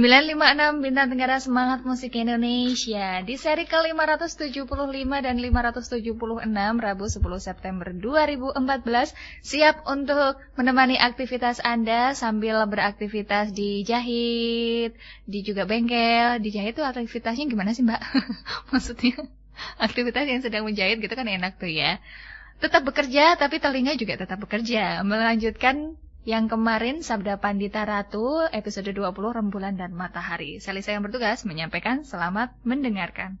956 Bintang Tenggara Semangat Musik Indonesia. Di seri ke-575 dan 576 Rabu 10 September 2014 Siap untuk menemani aktivitas Anda Sambil beraktivitas di jahit Di juga bengkel. Di jahit itu aktivitasnya gimana sih mbak? Maksudnya aktivitas yang sedang menjahit gitu kan enak tuh ya. Tetap bekerja tapi telinga juga tetap bekerja. Melanjutkan yang kemarin Sabda Pandita Ratu episode 20 Rembulan dan Matahari. Salisa yang bertugas menyampaikan selamat mendengarkan.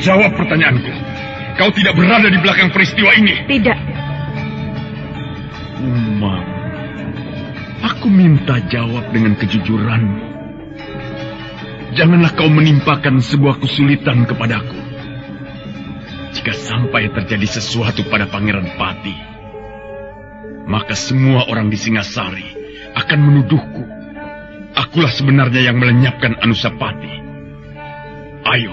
Jawab pertanyaanku. Kau tidak berada di belakang peristiwa ini? Tidak. Umang, aku minta jawab dengan kejujuran. Janganlah kau menimpakan sebuah kesulitan kepadaku. Jika sampai terjadi sesuatu pada Pangeran Pati, maka semua orang di Singasari akan menuduhku. Akulah sebenarnya yang melenyapkan Anusapati. Ayo,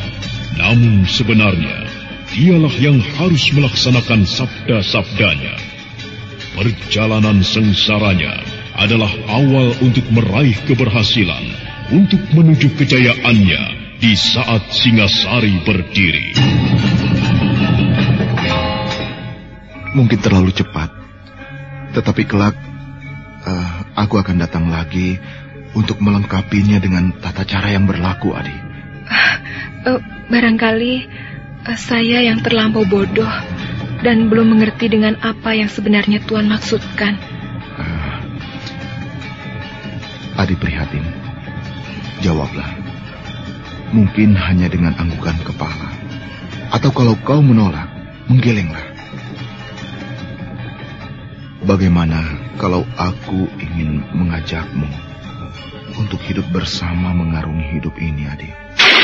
namun sebenarnya, dialah yang harus melaksanakan sabda-sabdanya. Perjalanan sengsaranya adalah awal untuk meraih keberhasilan, untuk menuju kejayaannya di saat Singasari berdiri. Mungkin terlalu cepat, tetapi kelak uh, aku akan datang lagi untuk melengkapinya dengan tata cara yang berlaku, Adi. Uh, barangkali uh, saya yang terlampau bodoh dan belum mengerti dengan apa yang sebenarnya Tuhan maksudkan. Uh, Adi prihatin. Jawablah. Mungkin hanya dengan anggukan kepala. Atau kalau kau menolak, menggelenglah. Bagaimana kalau aku ingin mengajakmu untuk hidup bersama mengarungi hidup ini, Adi?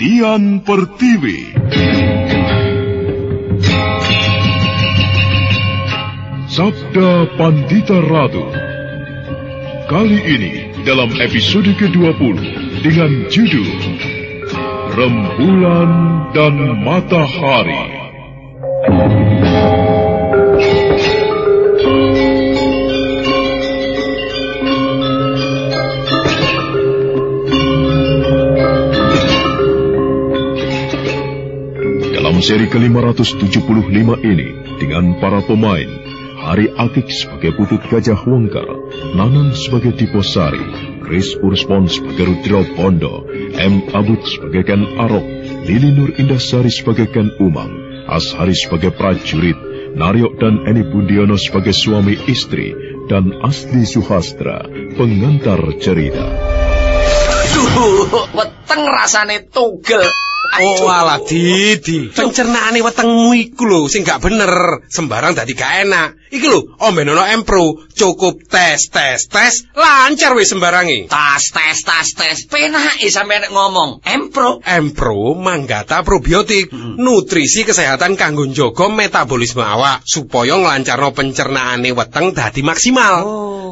Dian Pertiwi. Sabda Pandita Ratu. Kali ini dalam episode ke-20 dengan judul Rembulan dan Matahari. Seri ke-575 ini, dengan para pemain, Hari Akik sebagai Putut Gajah Wongkar, Nanan sebagai Diposari, Chris Urspon sebagai Rudra Bondo, M. Abud sebagai Ken Arok, Lili Nur Indasari sebagai Ken Umang, Ashari sebagai prajurit, Naryo dan Eni Bundiono sebagai suami istri, dan Asli Suhastra, pengantar cerita. Duh, weteng rasane tugel. Oh alah Didi, pencernaane wetengmu iku lho sing gak bener, sembarang dadi gak enak. Iki lho, ombenono Empro, cukup tes tes tes, lancar wis sembarangi. Tas tes tas tes, penake sampeyan ngomong. Empro. Empro manggata probiotik, nutrisi kesehatan kanggo njaga metabolisme awak supaya nglancarno pencernaane weteng dadi maksimal.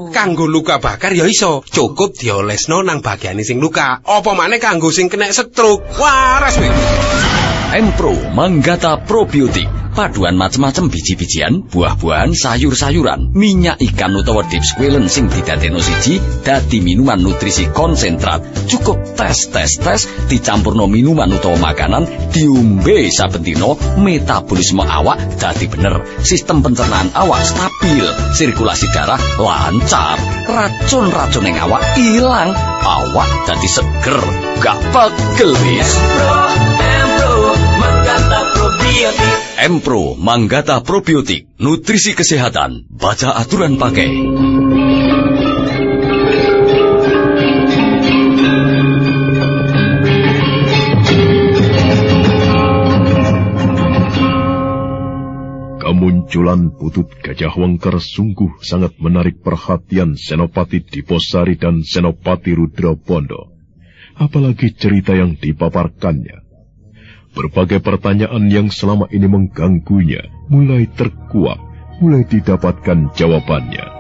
Kanggo luka bakar ya iso, cukup diolesno nang bagian sing luka. Apa maneh kanggo sing kena stroke. Waras wis. Empro Manggata Probiotik paduan macem-macem biji-bijian, buah-buahan, sayur-sayuran, minyak ikan utawa deep squalen sing didadekno siji dadi minuman nutrisi konsentrat. Cukup tes tes tes dicampurno minuman utawa makanan diombe saben dina metabolisme awak dadi bener. Sistem pencernaan awak stabil, sirkulasi darah lancar, racun-racun yang awak ilang, awak dadi seger, gak pegel wis. Empro Manggata Probiotik, nutrisi kesehatan, baca aturan pakai. Kemunculan Putut Gajah Wangkar sungguh sangat menarik perhatian Senopati Diposari dan Senopati Rudra Bondo. Apalagi cerita yang dipaparkannya. Berbagai pertanyaan yang selama ini mengganggunya mulai terkuak, mulai didapatkan jawabannya.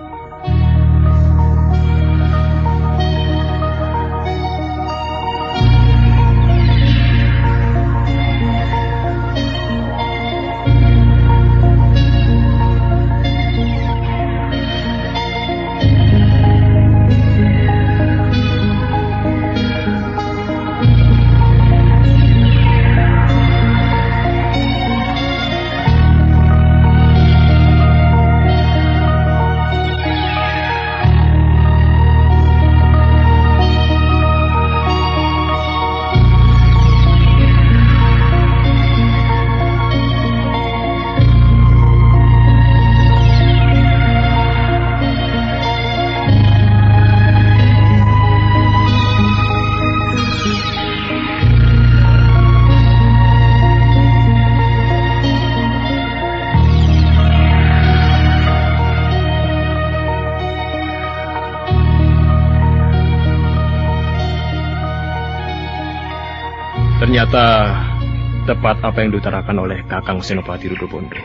Tepat apa yang diutarakan oleh Kakang Senopati Rudobondo.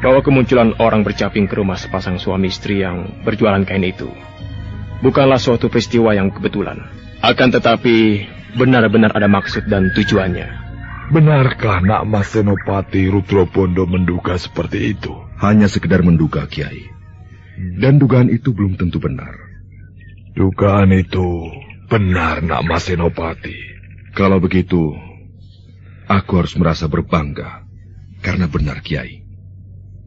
Bahwa kemunculan orang bercaping ke rumah sepasang suami istri yang berjualan kain itu bukanlah suatu peristiwa yang kebetulan. Akan tetapi benar-benar ada maksud dan tujuannya. Benarkah nak Mas Senopati Rudrobondo menduga seperti itu? Hanya sekedar menduga, Kiai. Dan dugaan itu belum tentu benar. Dugaan itu benar nak Mas Senopati. Kalau begitu, aku harus merasa berbangga. Karena benar, Kiai.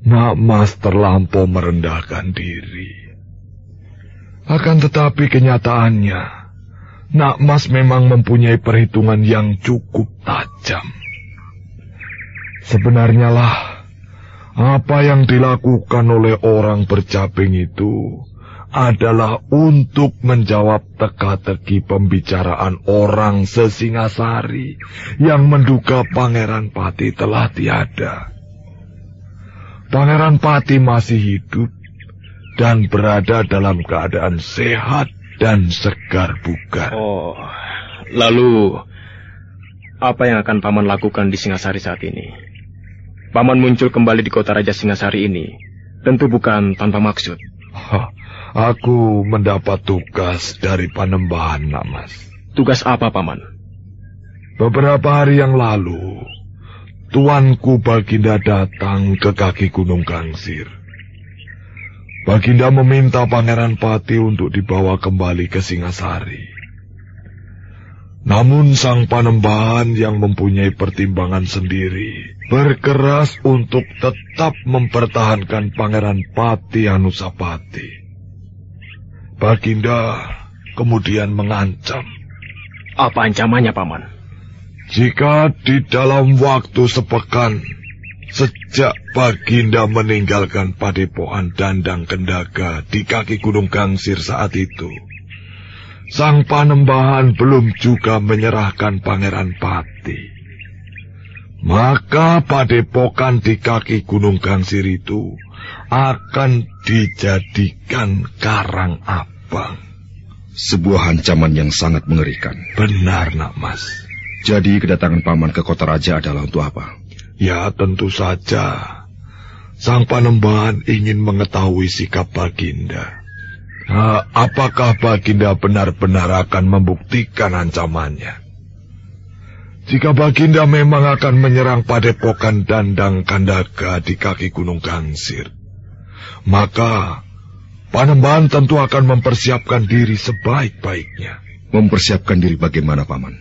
Nak Mas terlampau merendahkan diri. Akan tetapi kenyataannya, Nak Mas memang mempunyai perhitungan yang cukup tajam. Sebenarnya lah, apa yang dilakukan oleh orang bercaping itu adalah untuk menjawab teka-teki pembicaraan orang sesingasari yang menduga Pangeran Pati telah tiada. Pangeran Pati masih hidup dan berada dalam keadaan sehat dan segar bugar. Oh, lalu apa yang akan Paman lakukan di Singasari saat ini? Paman muncul kembali di kota Raja Singasari ini tentu bukan tanpa maksud. Hah, aku mendapat tugas dari Panembahan, Nak Mas. Tugas apa, Paman? Beberapa hari yang lalu, Tuanku Baginda datang ke kaki Gunung Gangsir. Baginda meminta Pangeran Pati untuk dibawa kembali ke Singasari. Namun sang panembahan yang mempunyai pertimbangan sendiri berkeras untuk tetap mempertahankan Pangeran Pati Anusapati. Baginda kemudian mengancam. Apa ancamannya, Paman? Jika di dalam waktu sepekan sejak Baginda meninggalkan padepokan Dandang Kendaga di kaki Gunung Gangsir saat itu, Sang Panembahan belum juga menyerahkan Pangeran Pati. Maka padepokan di kaki Gunung Gangsir itu akan dijadikan karang abang. Sebuah ancaman yang sangat mengerikan. Benar, nak mas. Jadi kedatangan paman ke kota raja adalah untuk apa? Ya tentu saja. Sang Panembahan ingin mengetahui sikap Baginda. Nah, apakah Baginda benar-benar akan membuktikan ancamannya? Jika Baginda memang akan menyerang padepokan Dandang Kandaga di kaki Gunung Gangsir, maka Panembahan tentu akan mempersiapkan diri sebaik-baiknya. Mempersiapkan diri bagaimana, Paman?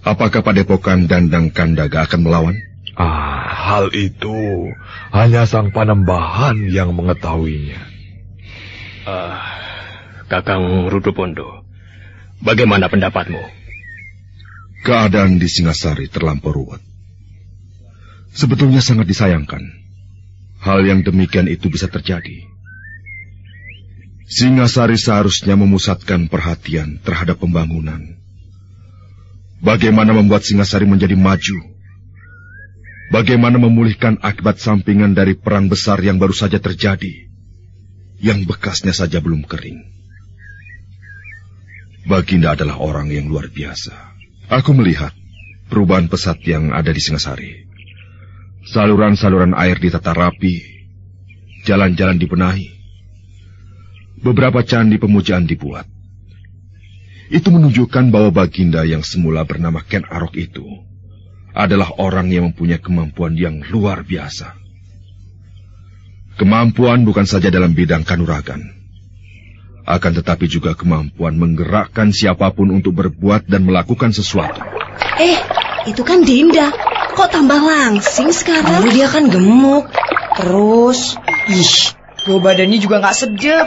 Apakah padepokan Dandang Kandaga akan melawan? Ah, hal itu hanya sang Panembahan yang mengetahuinya. Uh, Kakang Rudopondo, bagaimana pendapatmu? Keadaan di Singasari terlampau ruwet. Sebetulnya sangat disayangkan. Hal yang demikian itu bisa terjadi. Singasari seharusnya memusatkan perhatian terhadap pembangunan. Bagaimana membuat Singasari menjadi maju? Bagaimana memulihkan akibat sampingan dari perang besar yang baru saja terjadi? yang bekasnya saja belum kering. Baginda adalah orang yang luar biasa. Aku melihat perubahan pesat yang ada di Singasari. Saluran-saluran air ditata rapi, jalan-jalan dibenahi. Beberapa candi pemujaan dibuat. Itu menunjukkan bahwa Baginda yang semula bernama Ken Arok itu adalah orang yang mempunyai kemampuan yang luar biasa. Kemampuan bukan saja dalam bidang kanuragan, akan tetapi juga kemampuan menggerakkan siapa pun untuk berbuat dan melakukan sesuatu. Eh, itu kan Dinda. Kok tambah langsing sekarang? Dulu dia kan gemuk. Terus, ih, Bau badannya juga gak sedap.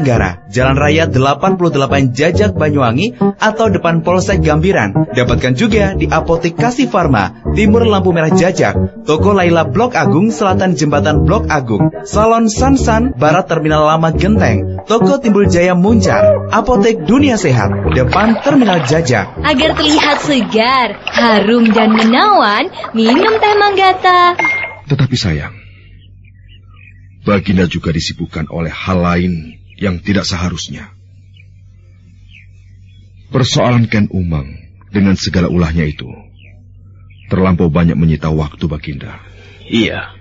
Tenggara, Jalan Raya 88 Jajak Banyuwangi atau depan Polsek Gambiran. Dapatkan juga di Apotek Kasih Farma, Timur Lampu Merah Jajak, Toko Laila Blok Agung, Selatan Jembatan Blok Agung, Salon Sansan, Barat Terminal Lama Genteng, Toko Timbul Jaya Muncar, Apotek Dunia Sehat, depan Terminal Jajak. Agar terlihat segar, harum dan menawan, minum teh manggata. Tetapi sayang, Baginda juga disibukkan oleh hal lain yang tidak seharusnya. Persoalan Ken Umang dengan segala ulahnya itu terlampau banyak menyita waktu Baginda. Iya.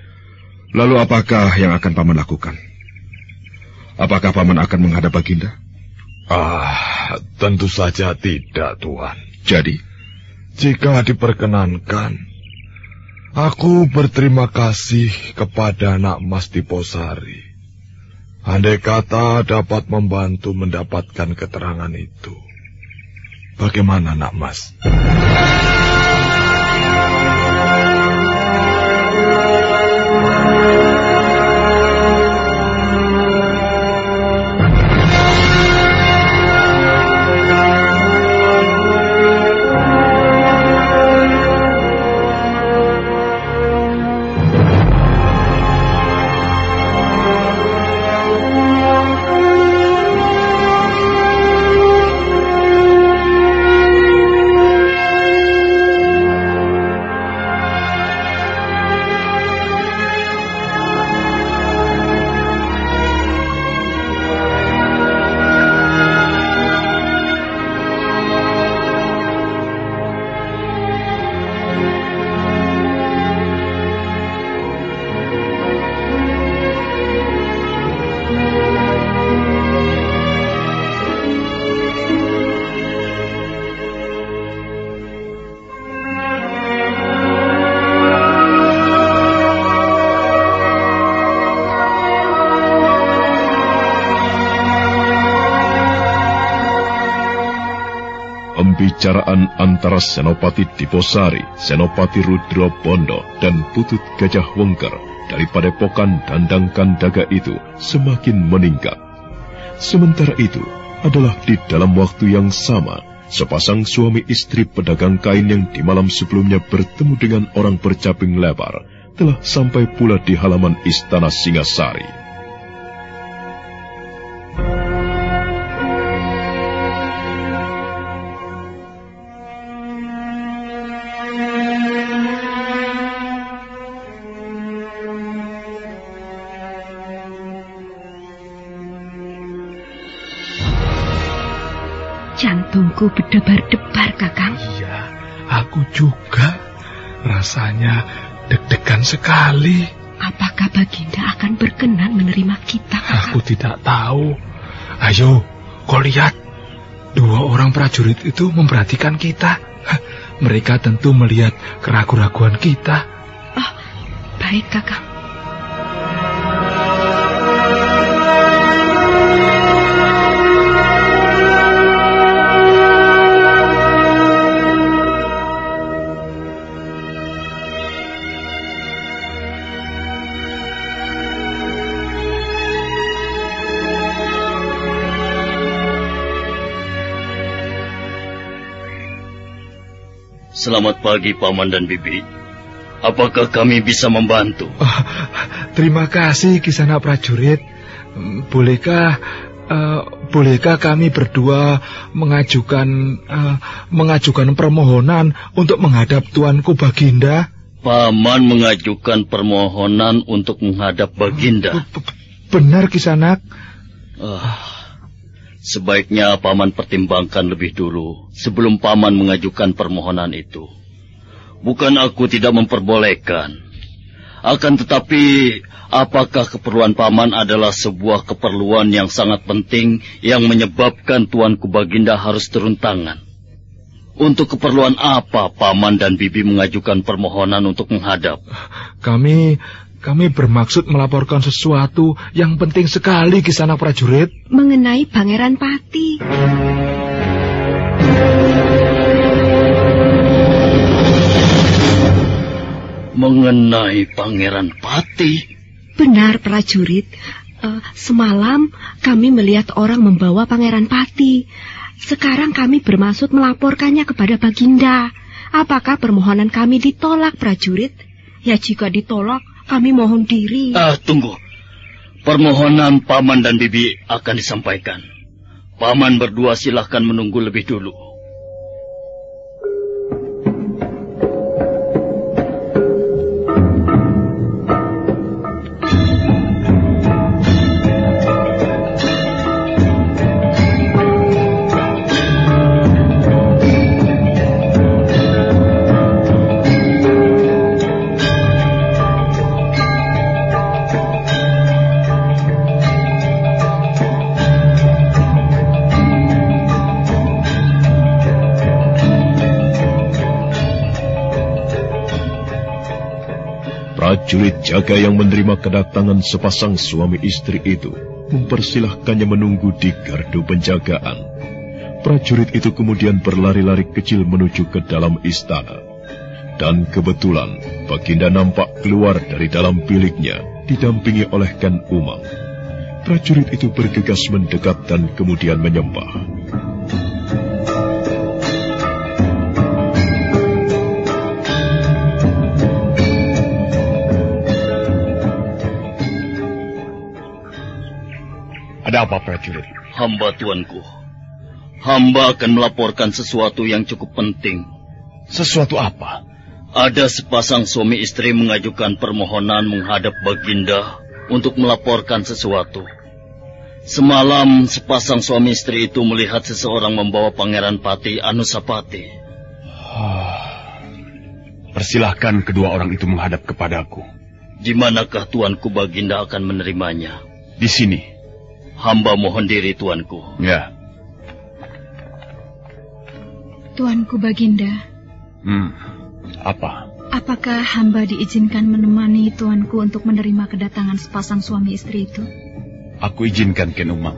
Lalu apakah yang akan Paman lakukan? Apakah Paman akan menghadap Baginda? Ah, tentu saja tidak, Tuan. Jadi? Jika diperkenankan, Aku berterima kasih kepada anak Mas Diposari. Andai kata dapat membantu mendapatkan keterangan itu. Bagaimana nak Mas? Pembicaraan antara Senopati Diposari, Senopati Rudro Bondo, dan Putut Gajah Wengker dari Padepokan Dandang Kandaga itu semakin meningkat. Sementara itu, adalah di dalam waktu yang sama, sepasang suami istri pedagang kain yang di malam sebelumnya bertemu dengan orang bercaping lebar, telah sampai pula di halaman istana Singasari. Jantungku berdebar-debar, Kakang. Iya, aku juga. Rasanya deg-degan sekali. Apakah Baginda akan berkenan menerima kita, Kakang? Aku tidak tahu. Ayo, kau lihat. Dua orang prajurit itu memperhatikan kita. Mereka tentu melihat keraguan-raguan kita. Oh, baik, Kakang. Selamat pagi Paman dan Bibi. Apakah kami bisa membantu? Oh, terima kasih Kisana prajurit. Bolehkah uh, bolehkah kami berdua mengajukan uh, mengajukan permohonan untuk menghadap Tuanku Baginda? Paman mengajukan permohonan untuk menghadap Baginda. Benar Kisanak. Uh, Sebaiknya paman pertimbangkan lebih dulu sebelum paman mengajukan permohonan itu. Bukan aku tidak memperbolehkan. Akan tetapi, apakah keperluan paman adalah sebuah keperluan yang sangat penting yang menyebabkan Tuanku Baginda harus turun tangan? Untuk keperluan apa paman dan bibi mengajukan permohonan untuk menghadap? Kami kami bermaksud melaporkan sesuatu yang penting sekali ke sana prajurit. Mengenai Pangeran Pati. Mengenai Pangeran Pati? Benar prajurit. Uh, semalam kami melihat orang membawa Pangeran Pati. Sekarang kami bermaksud melaporkannya kepada Baginda. Apakah permohonan kami ditolak prajurit? Ya jika ditolak, kami mohon diri. Ah, tunggu. Permohonan Paman dan Bibi akan disampaikan. Paman berdua silahkan menunggu lebih dulu. Prajurit jaga yang menerima kedatangan sepasang suami istri itu mempersilahkannya menunggu di gardu penjagaan. Prajurit itu kemudian berlari-lari kecil menuju ke dalam istana. Dan kebetulan Baginda nampak keluar dari dalam biliknya didampingi oleh Ken Umang. Prajurit itu bergegas mendekat dan kemudian menyembah. Ada apa prajurit? Hamba tuanku. Hamba akan melaporkan sesuatu yang cukup penting. Sesuatu apa? Ada sepasang suami istri mengajukan permohonan menghadap Baginda untuk melaporkan sesuatu. Semalam sepasang suami istri itu melihat seseorang membawa Pangeran Pati Anusapati. Oh, persilahkan kedua orang itu menghadap kepadaku. Di manakah tuanku Baginda akan menerimanya? Di sini. Hamba mohon diri, Tuanku. Ya. Tuanku Baginda. Hmm, apa? Apakah hamba diizinkan menemani tuanku untuk menerima kedatangan sepasang suami istri itu? Aku izinkan Ken Umang.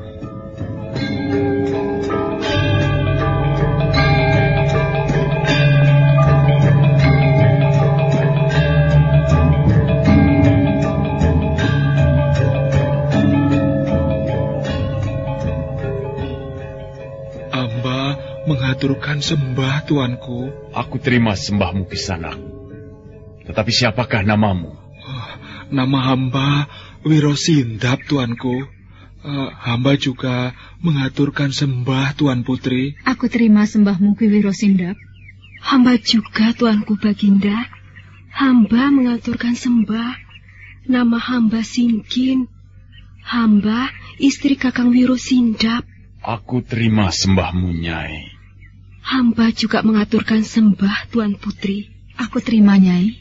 Mengaturkan sembah, Tuanku. Aku terima sembahmu kisanak. Tetapi siapakah namamu? Oh, nama hamba Wirosindap, Tuanku. Uh, hamba juga mengaturkan sembah, Tuan Putri. Aku terima sembahmu, Ki Wirosindap. Hamba juga, Tuanku Baginda. Hamba mengaturkan sembah. Nama hamba Singkin. Hamba istri Kakang Wirosindap. Aku terima sembahmu, Nyai. Hamba juga mengaturkan sembah, Tuan Putri. Aku terima, Nyai.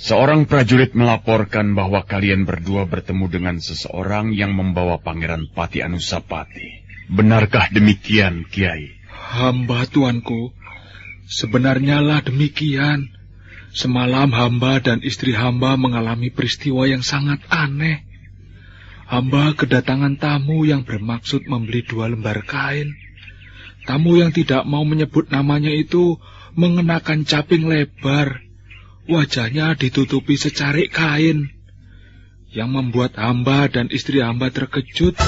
Seorang prajurit melaporkan bahwa kalian berdua bertemu dengan seseorang yang membawa Pangeran Pati Anusapati. Benarkah demikian, Kiai? Hamba, Tuanku. Sebenarnya lah demikian. Semalam hamba dan istri hamba mengalami peristiwa yang sangat aneh. Hamba kedatangan tamu yang bermaksud membeli dua lembar kain. Tamu yang tidak mau menyebut namanya itu mengenakan caping lebar Wajahnya ditutupi secarik kain yang membuat hamba dan istri hamba terkejut.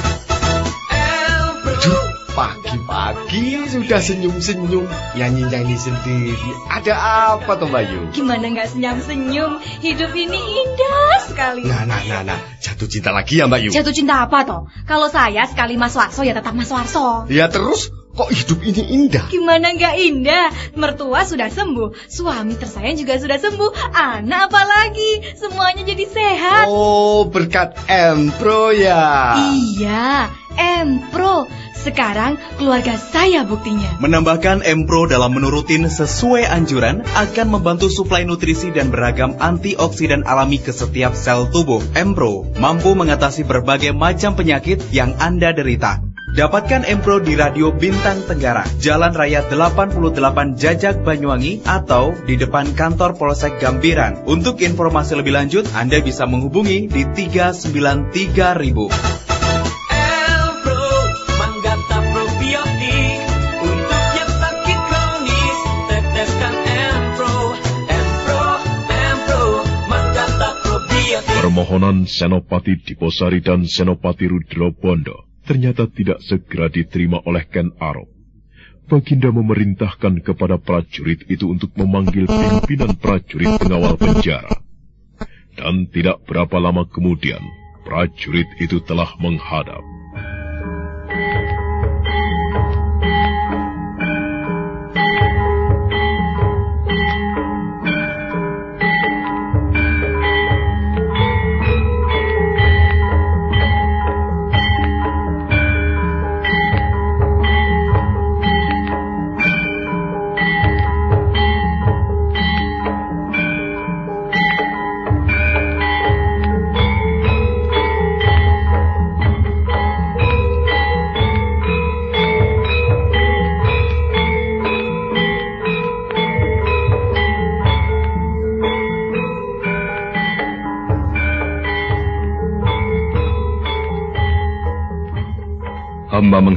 Aduh, pagi-pagi sudah senyum-senyum, nyanyi-nyanyi sendiri. Ada apa toh Bayu? Gimana nggak senyum-senyum? Hidup ini indah sekali. Nah, nah, nah, nah, jatuh cinta lagi ya Mbak Yu? Jatuh cinta apa toh? Kalau saya sekali Mas Warso ya tetap Mas Warso. Ya terus Kok hidup ini indah? Gimana nggak indah? Mertua sudah sembuh, suami tersayang juga sudah sembuh, anak apalagi, semuanya jadi sehat. Oh, berkat Empro ya? Iya, Empro. Sekarang keluarga saya buktinya. Menambahkan Empro dalam menurutin sesuai anjuran akan membantu suplai nutrisi dan beragam antioksidan alami ke setiap sel tubuh. Empro mampu mengatasi berbagai macam penyakit yang Anda derita. Dapatkan Empro di Radio Bintang Tenggara, Jalan Raya 88 Jajak Banyuwangi atau di depan kantor Polsek Gambiran. Untuk informasi lebih lanjut, Anda bisa menghubungi di 393.000. Permohonan Senopati Diposari dan Senopati Rudro Bondo ternyata tidak segera diterima oleh Ken Arok. Baginda memerintahkan kepada prajurit itu untuk memanggil pimpinan prajurit pengawal penjara. Dan tidak berapa lama kemudian, prajurit itu telah menghadap.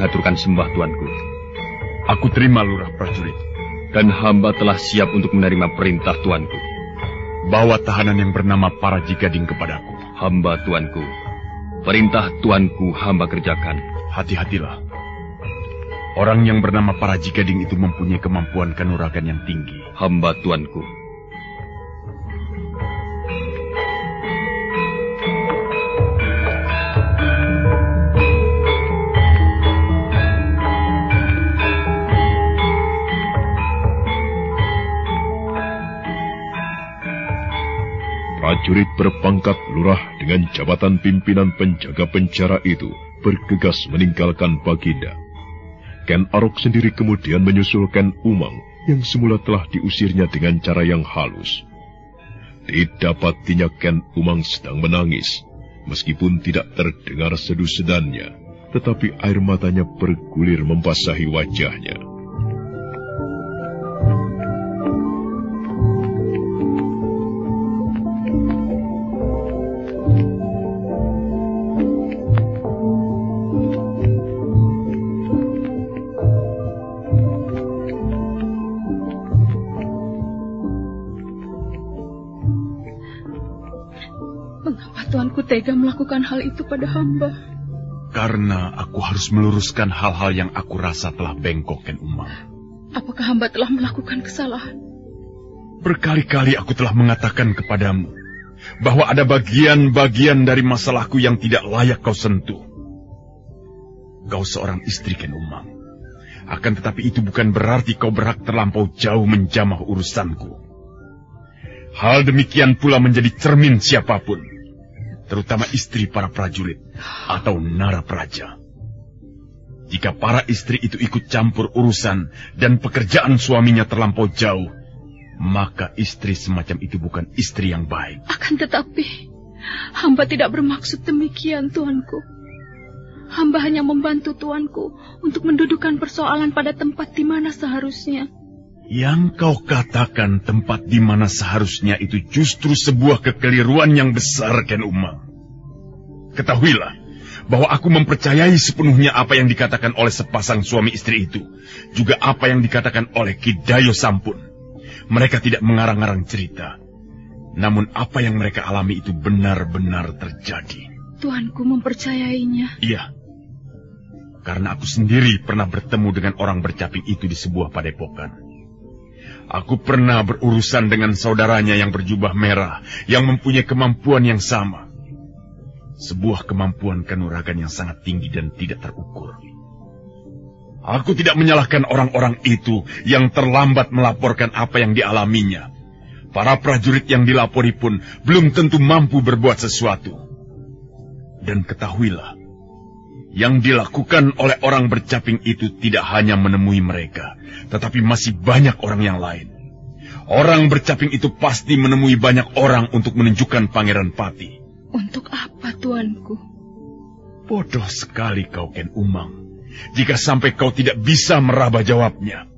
Mengaturkan sembah tuanku. Aku terima lurah prajurit. Dan hamba telah siap untuk menerima perintah tuanku. Bawa tahanan yang bernama para jigading kepadaku. Hamba tuanku. Perintah tuanku hamba kerjakan. Hati-hatilah. Orang yang bernama para jigading itu mempunyai kemampuan kanuragan yang tinggi. Hamba tuanku. Prajurit berpangkat lurah dengan jabatan pimpinan penjaga penjara itu bergegas meninggalkan Baginda. Ken Arok sendiri kemudian menyusulkan Umang yang semula telah diusirnya dengan cara yang halus. Didapatinya Ken Umang sedang menangis, meskipun tidak terdengar sedu-sedannya, tetapi air matanya bergulir membasahi wajahnya. Tega melakukan hal itu pada hamba? Karena aku harus meluruskan hal-hal yang aku rasa telah bengkok, Ken Umang. Apakah hamba telah melakukan kesalahan? Berkali-kali aku telah mengatakan kepadamu bahwa ada bagian-bagian dari masalahku yang tidak layak kau sentuh. Kau seorang istri Ken Umang. Akan tetapi itu bukan berarti kau berhak terlampau jauh menjamah urusanku. Hal demikian pula menjadi cermin siapa pun, terutama istri para prajurit atau nara praja. Jika para istri itu ikut campur urusan dan pekerjaan suaminya terlampau jauh, maka istri semacam itu bukan istri yang baik. Akan tetapi, hamba tidak bermaksud demikian, tuanku. Hamba hanya membantu tuanku untuk mendudukan persoalan pada tempat di mana seharusnya. Yang kau katakan tempat di mana seharusnya itu justru sebuah kekeliruan yang besar, Ken Umang. Ketahuilah bahwa aku mempercayai sepenuhnya apa yang dikatakan oleh sepasang suami istri itu, juga apa yang dikatakan oleh Kidayo Sampun. Mereka tidak mengarang-arang cerita, namun apa yang mereka alami itu benar-benar terjadi. Tuanku mempercayainya. Iya, karena aku sendiri pernah bertemu dengan orang bercaping itu di sebuah padepokan. Aku pernah berurusan dengan saudaranya yang berjubah merah, yang mempunyai kemampuan yang sama. Sebuah kemampuan kanuragan yang sangat tinggi dan tidak terukur. Aku tidak menyalahkan orang-orang itu yang terlambat melaporkan apa yang dialaminya. Para prajurit yang dilapori pun belum tentu mampu berbuat sesuatu. Dan ketahuilah, yang dilakukan oleh orang bercaping itu tidak hanya menemui mereka, tetapi masih banyak orang yang lain. Orang bercaping itu pasti menemui banyak orang untuk menunjukkan Pangeran Pati. Untuk apa, tuanku? Bodoh sekali kau, Ken Umang. Jika sampai kau tidak bisa meraba jawabnya.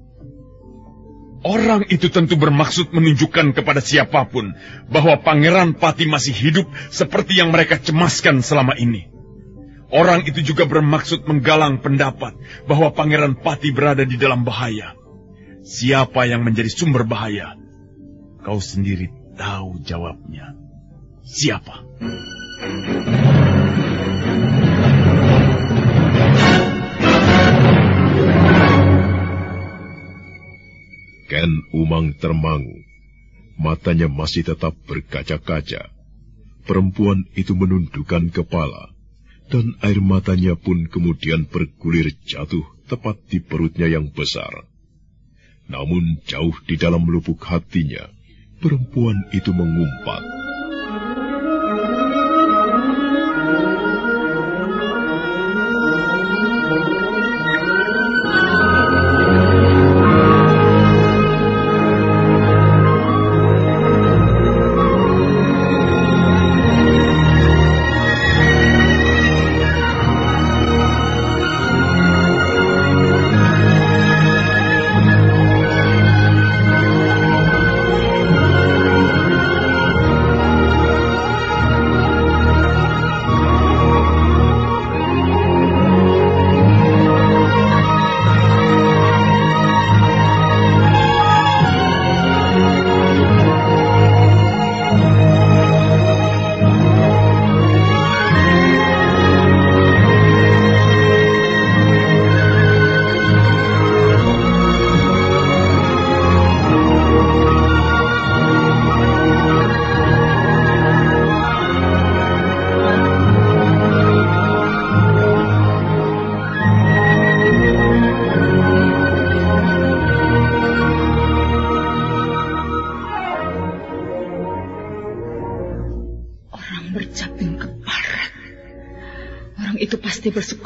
Orang itu tentu bermaksud menunjukkan kepada siapa pun bahwa Pangeran Pati masih hidup seperti yang mereka cemaskan selama ini. Orang itu juga bermaksud menggalang pendapat bahwa Pangeran Pati berada di dalam bahaya. Siapa yang menjadi sumber bahaya? Kau sendiri tahu jawabnya. Siapa? Ken Umang termangu. Matanya masih tetap berkaca-kaca. Perempuan itu menundukkan kepala dan air matanya pun kemudian bergulir jatuh tepat di perutnya yang besar. Namun jauh di dalam lubuk hatinya, perempuan itu mengumpat.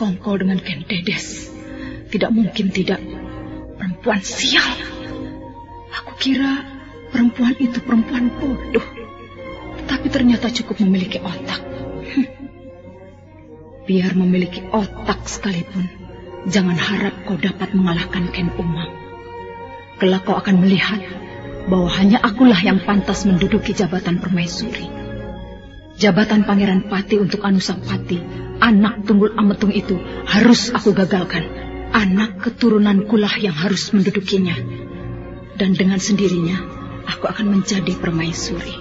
Bersekongkol dengan Ken Dedes. Tidak mungkin tidak. Perempuan sial. Aku kira perempuan itu perempuan bodoh. Tapi ternyata cukup memiliki otak. Biar memiliki otak sekalipun, jangan harap kau dapat mengalahkan Ken Umang. Kelak kau akan melihat bahwa hanya akulah yang pantas menduduki jabatan permaisuri. Jabatan Pangeran Pati untuk Anusapati Anak tunggul ametung itu harus aku gagalkan. Anak keturunanku lah yang harus mendudukinya. Dan dengan sendirinya, aku akan menjadi permaisuri.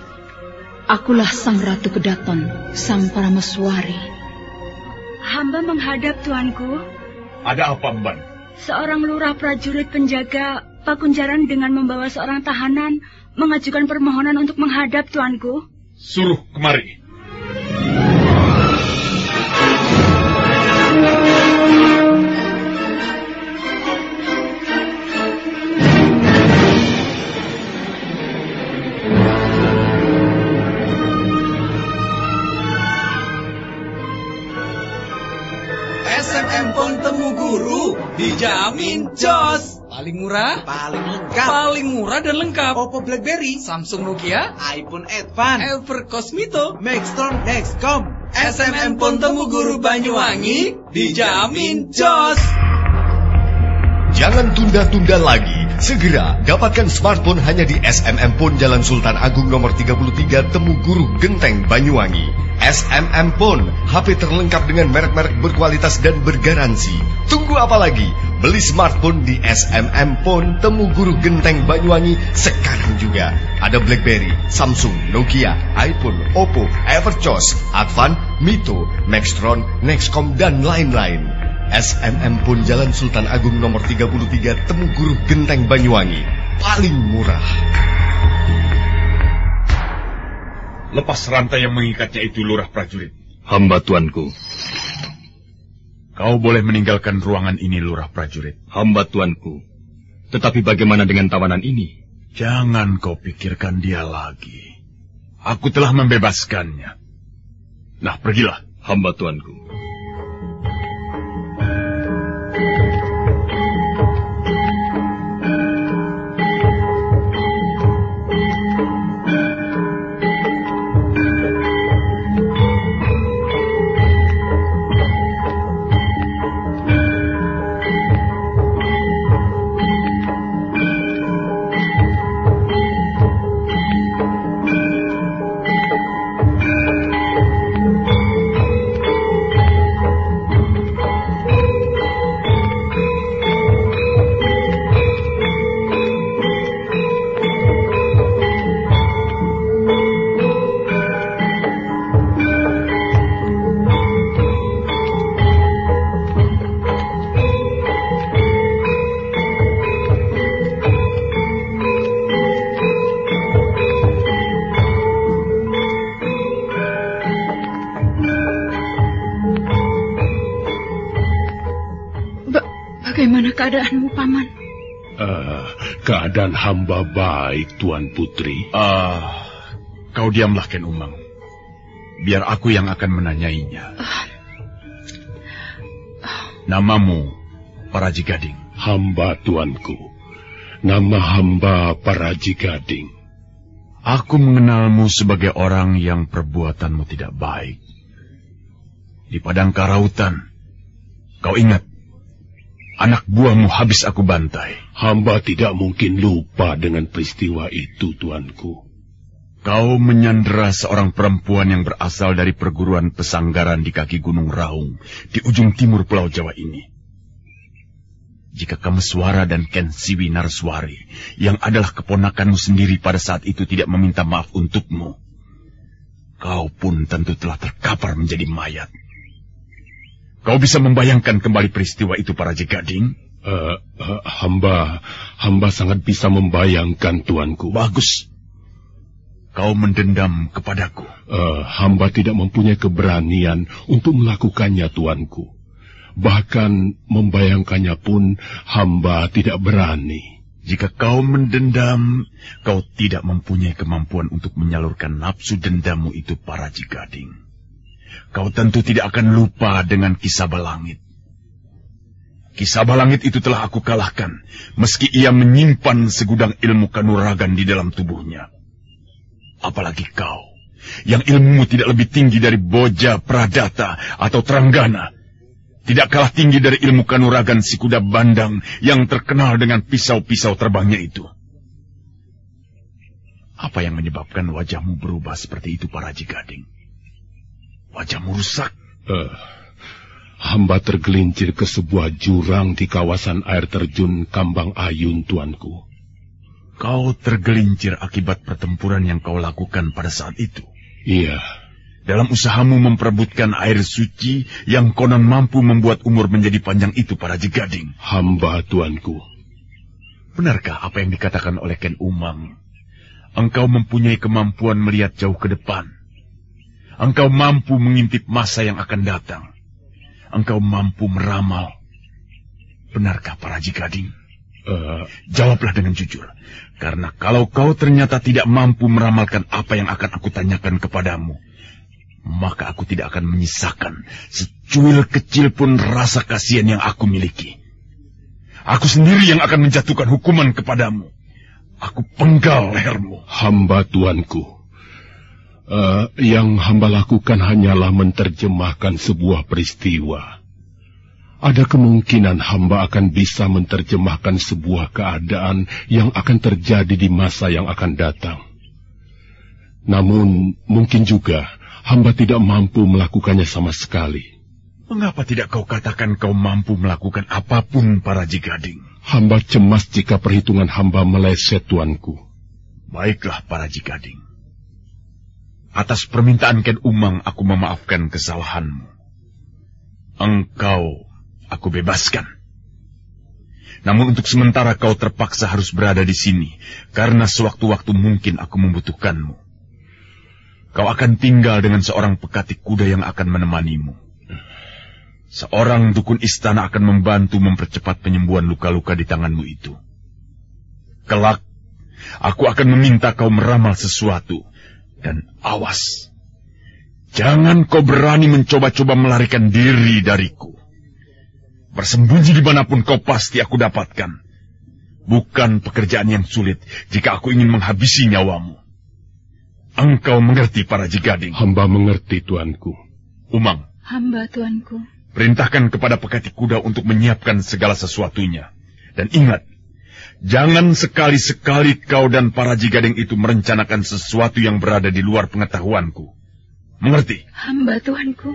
Akulah sang ratu kedaton, sang parameswari. Hamba menghadap tuanku. Ada apa, Mban? Seorang lurah prajurit penjaga Pakunjaran dengan membawa seorang tahanan mengajukan permohonan untuk menghadap tuanku. Suruh kemari. SMM Pon Temu Guru dijamin jos. Paling murah, paling lengkap, paling murah dan lengkap. Oppo BlackBerry, Samsung Nokia, iPhone Advance, Ever Cosmito, Maxtron, Dexcom. SMM Pon Temu Guru Banyuwangi dijamin jos. Jangan tunda-tunda lagi. Segera dapatkan smartphone hanya di SMM Pon Jalan Sultan Agung nomor 33 Temu Guru Genteng Banyuwangi. SMM Pon, HP terlengkap dengan merek-merek berkualitas dan bergaransi. Tunggu apa lagi? Beli smartphone di SMM Pon Temu Guru Genteng Banyuwangi sekarang juga. Ada BlackBerry, Samsung, Nokia, iPhone, Oppo, Everchoss, Advan, Mito, Maxtron, Nexcom, dan lain-lain. SMM Pon Jalan Sultan Agung nomor 33 Temu Guru Genteng Banyuwangi. Paling murah. Lepas rantai yang mengikatnya itu lurah prajurit. Hamba tuanku. Kau boleh meninggalkan ruangan ini lurah prajurit. Hamba tuanku. Tetapi bagaimana dengan tawanan ini? Jangan kau pikirkan dia lagi. Aku telah membebaskannya. Nah, pergilah. Hamba tuanku. Keadaan hamba baik, Tuan Putri. Ah, uh, kau diamlah, Ken Umang. Biar aku yang akan menanyainya. Namamu, Paraji Gading. Hamba, Tuanku. Nama hamba Paraji Gading. Aku mengenalmu sebagai orang yang perbuatanmu tidak baik. Di padang karautan, kau ingat Anak buahmu habis aku bantai. Hamba tidak mungkin lupa dengan peristiwa itu, tuanku. Kau menyandera seorang perempuan yang berasal dari perguruan pesanggaran di kaki Gunung Raung, di ujung timur Pulau Jawa ini. Jika kamu suara dan Ken Siwi Narswari, yang adalah keponakanmu sendiri pada saat itu tidak meminta maaf untukmu, kau pun tentu telah terkapar menjadi mayat. Kau bisa membayangkan kembali peristiwa itu para Gading? Uh, uh, hamba, hamba sangat bisa membayangkan tuanku. Bagus. Kau mendendam kepadaku. Uh, hamba tidak mempunyai keberanian untuk melakukannya tuanku. Bahkan membayangkannya pun hamba tidak berani. Jika kau mendendam, kau tidak mempunyai kemampuan untuk menyalurkan nafsu dendammu itu para Gading. Kau tentu tidak akan lupa dengan kisah balangit. Kisah balangit itu telah aku kalahkan, meski ia menyimpan segudang ilmu kanuragan di dalam tubuhnya. Apalagi kau, yang ilmumu tidak lebih tinggi dari Boja, Pradata, atau Tranggana. Tidak kalah tinggi dari ilmu kanuragan si kuda bandang yang terkenal dengan pisau-pisau terbangnya itu. Apa yang menyebabkan wajahmu berubah seperti itu, para Gading? Wajahmu rusak. Uh, hamba tergelincir ke sebuah jurang di kawasan air terjun Kambang Ayun, tuanku. Kau tergelincir akibat pertempuran yang kau lakukan pada saat itu? Iya. Dalam usahamu memperebutkan air suci yang konon mampu membuat umur menjadi panjang itu para jegading. Hamba, tuanku. Benarkah apa yang dikatakan oleh Ken Umang? Engkau mempunyai kemampuan melihat jauh ke depan. Engkau mampu mengintip masa yang akan datang. Engkau mampu meramal. Benarkah para jikading? Uh, jawablah dengan jujur. Karena kalau kau ternyata tidak mampu meramalkan apa yang akan aku tanyakan kepadamu, maka aku tidak akan menyisakan secuil kecil pun rasa kasihan yang aku miliki. Aku sendiri yang akan menjatuhkan hukuman kepadamu. Aku penggal lehermu. Hamba tuanku. Uh, yang hamba lakukan hanyalah menerjemahkan sebuah peristiwa. Ada kemungkinan hamba akan bisa menerjemahkan sebuah keadaan yang akan terjadi di masa yang akan datang. Namun, mungkin juga hamba tidak mampu melakukannya sama sekali. Mengapa tidak kau katakan kau mampu melakukan apa pun para jigading? Hamba cemas jika perhitungan hamba meleset tuanku. Baiklah para jigading. Atas permintaan Ken Umang aku memaafkan kesalahanmu. Engkau aku bebaskan. Namun untuk sementara kau terpaksa harus berada di sini, karena sewaktu-waktu mungkin aku membutuhkanmu. Kau akan tinggal dengan seorang pekatik kuda yang akan menemanimu. Seorang dukun istana akan membantu mempercepat penyembuhan luka-luka di tanganmu itu. Kelak, aku akan meminta kau meramal sesuatu. Dan awas, jangan kau berani mencoba-coba melarikan diri dariku. Bersembunyi di mana pun kau pasti aku dapatkan. Bukan pekerjaan yang sulit jika aku ingin menghabisi nyawamu. Engkau mengerti para jigading? Hamba mengerti, tuanku. Umang. Hamba, tuanku. Perintahkan kepada pekati kuda untuk menyiapkan segala sesuatunya. Dan ingat, jangan sekali-sekali kau dan para jigading itu merencanakan sesuatu yang berada di luar pengetahuanku. Mengerti? Hamba Tuanku.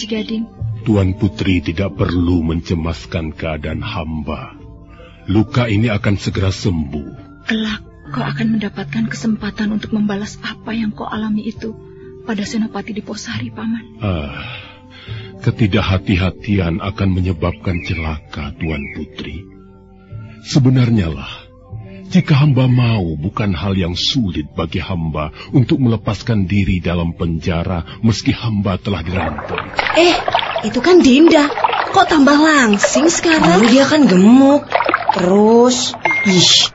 Cigading? Tuan Putri tidak perlu mencemaskan keadaan hamba. Luka ini akan segera sembuh. Kelak, kau akan mendapatkan kesempatan untuk membalas apa yang kau alami itu pada Senopati di Posari, Paman. Ah, ketidakhati-hatian akan menyebabkan celaka, Tuan Putri. Sebenarnya lah, jika hamba mau, bukan hal yang sulit bagi hamba untuk melepaskan diri dalam penjara meski hamba telah dirantai. Eh, itu kan Dinda. Kok tambah langsing sekarang? Dulu dia kan gemuk. Terus, ih,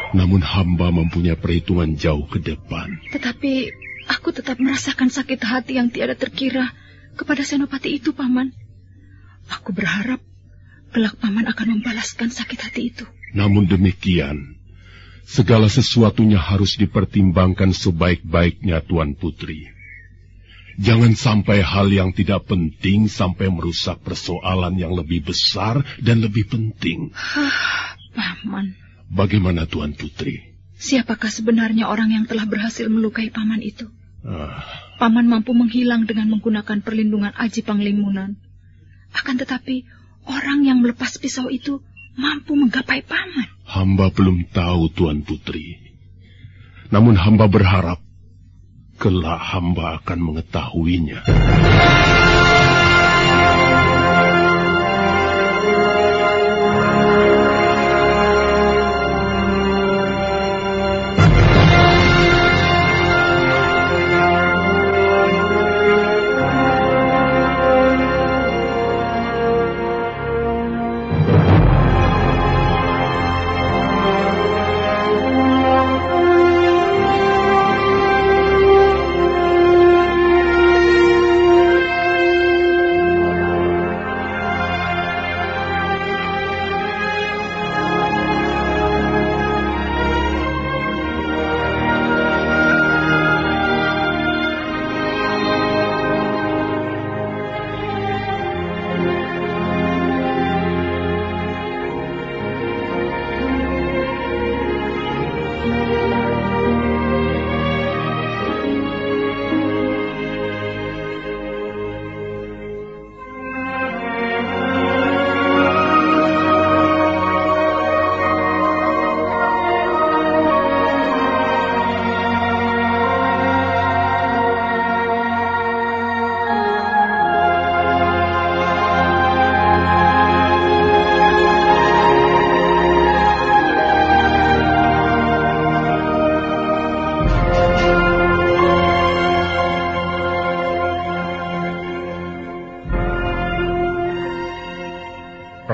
Namun hamba mempunyai perhitungan jauh ke depan. Tetapi aku tetap merasakan sakit hati yang tiada terkira kepada Senopati itu, Paman. Aku berharap kelak Paman akan membalaskan sakit hati itu. Namun demikian, segala sesuatunya harus dipertimbangkan sebaik-baiknya, Tuan Putri. Jangan sampai hal yang tidak penting sampai merusak persoalan yang lebih besar dan lebih penting. Ah, Paman. Bagaimana Tuan Putri? Siapakah sebenarnya orang yang telah berhasil melukai paman itu? Ah, Paman mampu menghilang dengan menggunakan perlindungan Aji Panglimunan. Akan tetapi, orang yang melepas pisau itu mampu menggapai paman. hamba belum tahu Tuan Putri. Namun hamba berharap kelak hamba akan mengetahuinya.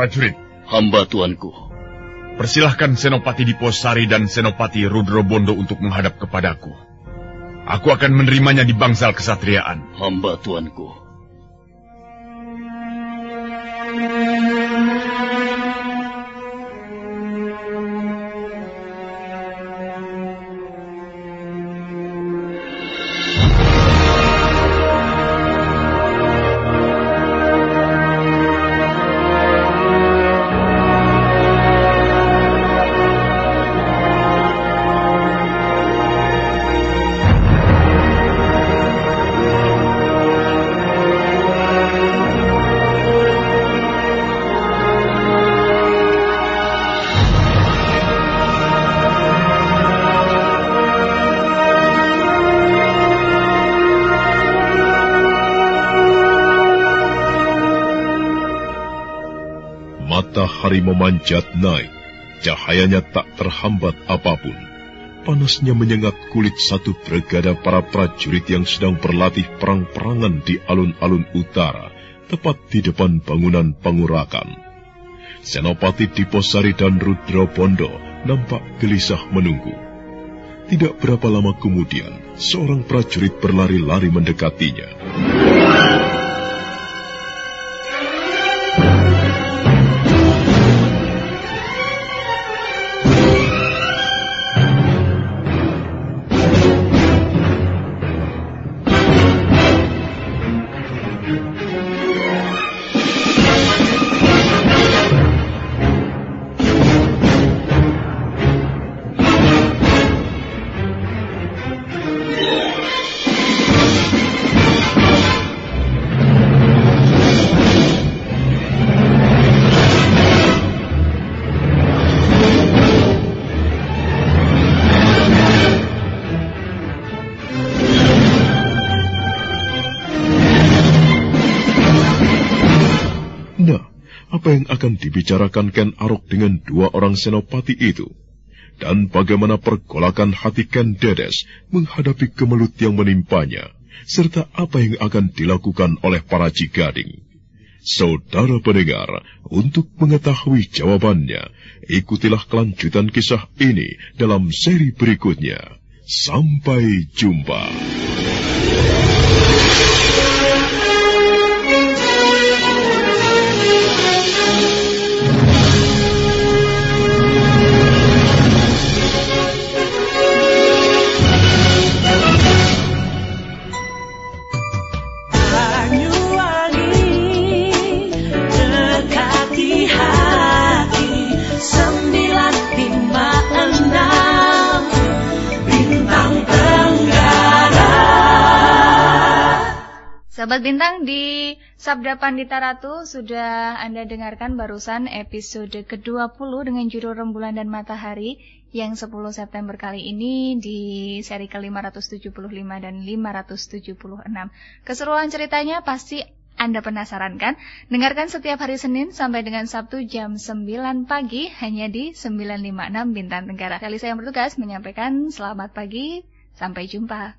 Prajurit, Hamba tuanku. persilahkan Senopati Diposari dan Senopati Rudrobondo untuk menghadap kepadaku. Aku akan menerimanya di bangsal kesatriaan. Hamba tuanku. Matahari memanjat naik, cahayanya tak terhambat apa pun. Panasnya menyengat kulit satu brigada para prajurit yang sedang berlatih perang-perangan di alun-alun utara, tepat di depan bangunan pangurakan. Senopati Diposari dan Rudra Bondo nampak gelisah menunggu. Tidak berapa lama kemudian, seorang prajurit berlari-lari mendekatinya. Akan dibicarakan Ken Arok dengan dua orang senopati itu, dan bagaimana pergolakan hati Ken Dedes menghadapi kemelut yang menimpanya, serta apa yang akan dilakukan oleh para Cigading. Saudara pendengar, untuk mengetahui jawabannya, ikutilah kelanjutan kisah ini dalam seri berikutnya. Sampai jumpa. Sahabat Bintang di Sabda Pandita Ratu sudah Anda dengarkan barusan episode ke-20 dengan judul Rembulan dan Matahari yang 10 September kali ini di seri ke-575 dan 576. Keseruan ceritanya pasti anda penasaran kan? Dengarkan setiap hari Senin sampai dengan Sabtu jam 9 pagi hanya di 956 Bintang Tenggara. Kali saya yang bertugas menyampaikan selamat pagi, sampai jumpa.